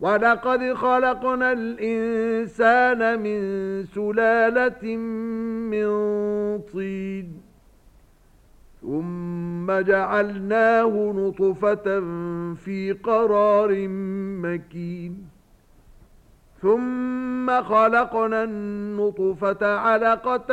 وَلَقَدْ خَلَقْنَا الْإِنسَانَ مِنْ سُلَالَةٍ مِنْ طِينٍ ثُمَّ جَعَلْنَاهُ نُطْفَةً فِي قَرَارٍ مَكِينٍ ثُمَّ خَلَقْنَا النُّطْفَةَ عَلَقَةً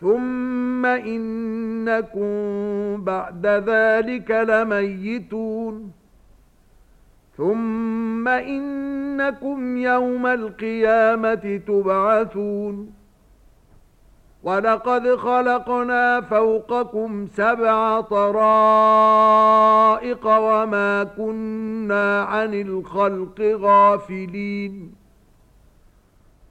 ثم إنكم بعد ذلك لميتون ثم إنكم يوم القيامة تبعثون وَلَقَدْ خَلَقْنَا فَوْقَكُمْ سَبْعَ طَرَائِقَ وَمَا كُنَّا عَنِ الْخَلْقِ غَافِلِينَ